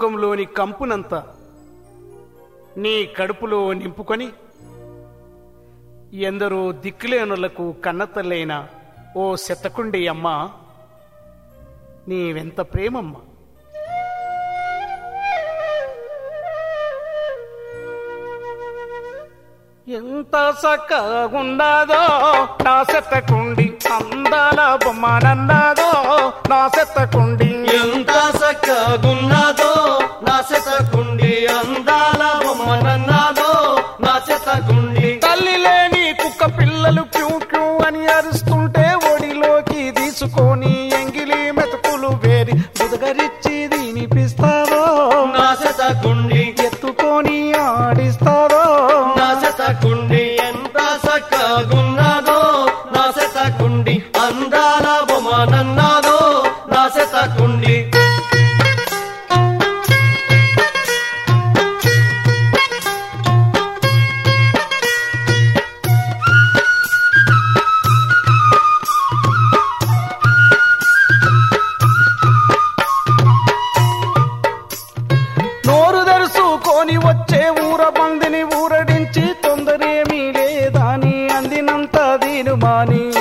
లోకంలోని కంపునంతా నీ కడుపులో నింపుకొని ఎందరో దిక్కులేనులకు కన్నతల్లైన ఓ శతకుండి అమ్మ నీవెంత ప్రేమమ్మ. ఎంత చక్కగుండాదో నా శతకుండి అందాల బొమ్మనన్నాదో నా శతకుండి ఎంత చక్కగున్నదో అని అరుస్తుంటే ఒడిలోకి తీసుకొని అందినంత దీను మాని.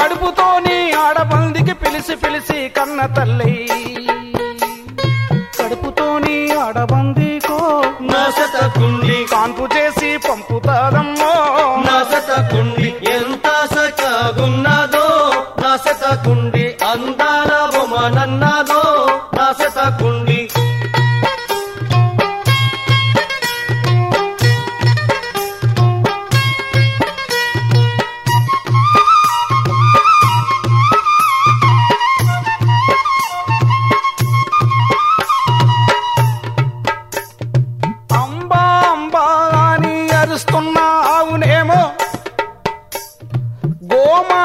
కడుపుతోని ఆడబందికి పిలిచి పిలిచి కన్న తల్లి. కడుపుతోని ఆడబందికో నా కాన్పు చేసి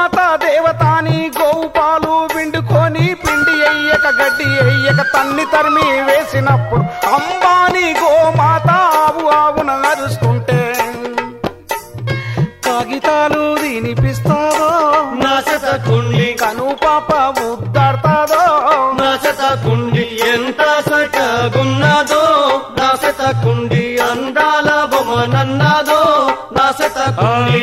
గోమాత దేవతాని గోవు పాలు పిండుకొని పిండి అయ్యక గడ్డి అయ్యక తన్ని తరిమి వేసినప్పుడు అంబాని గోమాత ఆవు ఆవున అరుస్తుంటే కాగితాలు దీనిపిస్తావో నా శతకుండి కను పాప ముద్దాడతాదో నా శతకుండి ఎంత చక్కగున్నదో నా శతకుండి అందాల బొమ్మనన్నాదో నా శతకుండి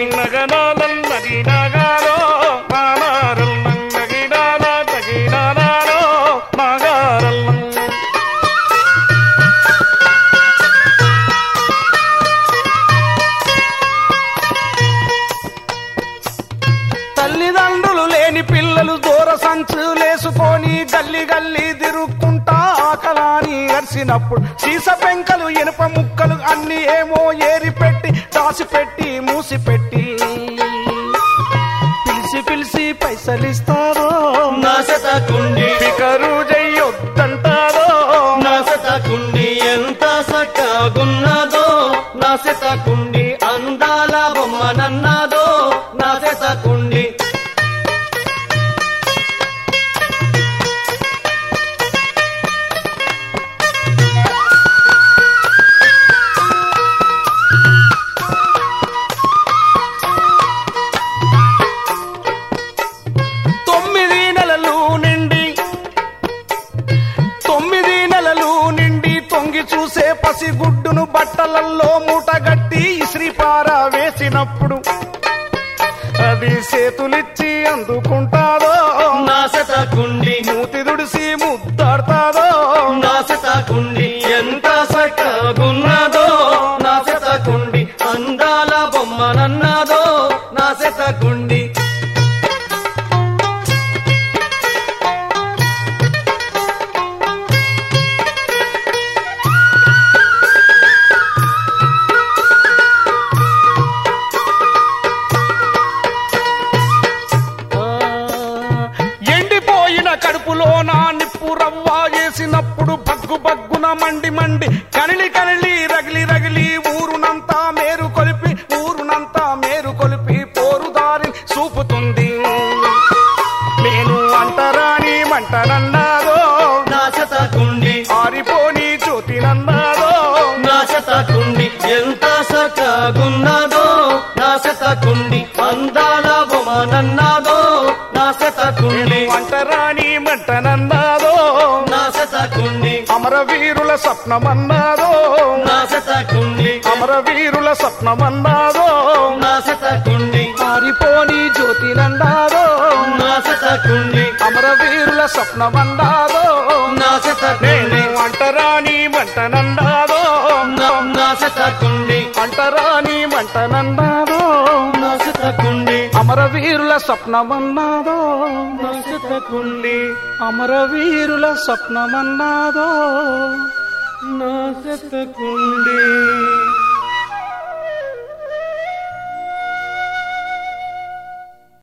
పిల్లలు దూర సంచులేసుకొని గల్లి గల్లి తిరుక్కుంటా ఆకలాని అరిసినప్పుడు. సీస పెంకలు ఇనుప ముక్కలు అన్ని ఏమో ఏరి పెట్టి దాచిపెట్టి మూసిపెట్టి. పిలిచి పిలిచి పైసలిస్తారో? నా శతకుండి పికరు చెయ్యొద్దంటారో నా శతకుండి ఎంత చక్కగున్నదో పసిగుడ్డును బట్టలల్లో మూటగట్టి ఇస్రిపార వేసినప్పుడు అది చేతులిచ్చి అందుకుంటాదో? నా శతకుండి మూతి దుడిసి ముద్దాడతాదో? నా శతకుండి ఎంత చక్కగున్నదో మండి మండి కనిలి కనిలి రగిలి రగిలి ఊరునంతా మేరు కొలిపి ఊరునంతా మేరు కొలిపి పోరుదారి చూపుతుంది. నేను అంటరాని మంటనన్నాదో నా శతకుండి ఆరిపోని జ్యోతినన్నాదో నా శతకుండి ఎంత చక్కగున్నదో శతకుండి అంటరాని మంటనన్నాదో నా శత అమరవీరుల స్వప్నమన్నాదో నా శతకుండి అమరవీరుల స్వప్నమన్నాదో నా శతకుండి పారిపోని జ్యోతినందాదో. నా శతకుండి అమరవీరుల స్వప్నమన్నాదో నా శతకుండి నేను అంటరాని మంటనందాదో. నా శతకుండి అంటరాని మంటనందాదో. నా శతకుండి అమరవీరుల స్వప్నమన్నాదో. నా శతకుండి అమరవీరుల స్వప్నమన్నాదో. నా శతకుండి